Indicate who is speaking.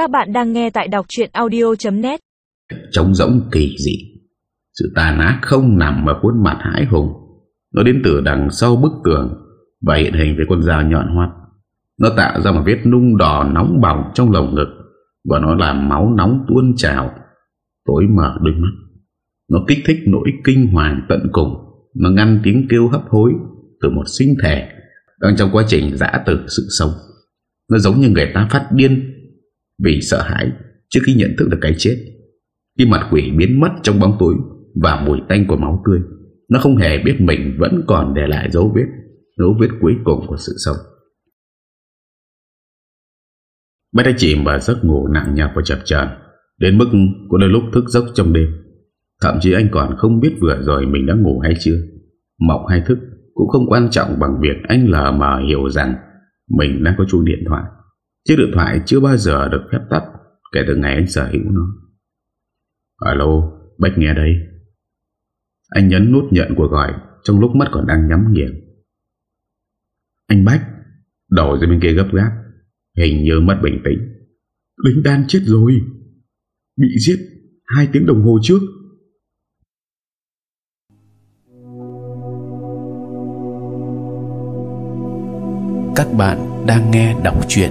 Speaker 1: Các bạn đang nghe tại đọc chuyện audio.net
Speaker 2: trống rỗng kỳ dị. Sự tàn ác không nằm ở khuôn mặt hãi hùng. Nó đến từ đằng sau bức tường Và hiện hình với con dao nhọn hoắt. Nó tạo ra một vết nung đỏ nóng bỏng trong lồng ngực Và nó làm máu nóng tuôn trào, Tối mở đôi mắt. Nó kích thích nỗi kinh hoàng tận cùng. Nó ngăn tiếng kêu hấp hối Từ một sinh thể Đang trong quá trình giã từ sự sống. Nó giống như người ta phát điên vì sợ hãi Trước khi nhận thức được cái chết. Khi mặt quỷ biến mất trong bóng tối Và mùi tanh của máu tươi, Nó không hề biết mình vẫn còn để lại dấu vết Dấu vết cuối cùng của sự sống. Bác đã chìm vào giấc ngủ nặng nhọc và chập chờn, Đến mức có đôi lúc thức giấc trong đêm. Thậm chí anh còn không biết vừa rồi mình đã ngủ hay chưa. Mộng hay thức Cũng không quan trọng bằng việc anh lờ mờ hiểu rằng Mình đang có chuông điện thoại. Chiếc điện thoại chưa bao giờ được phép tắt Kể từ ngày anh sở hữu nó. Alo, Bách nghe đây. Anh nhấn nút nhận cuộc gọi Trong lúc mắt còn đang nhắm nghiền. Anh Bách Đầu dưới bên kia gấp gáp, Hình như mất bình tĩnh.
Speaker 3: Lính đan chết rồi. Bị giết hai tiếng đồng hồ trước.
Speaker 4: Các bạn đang nghe đọc truyện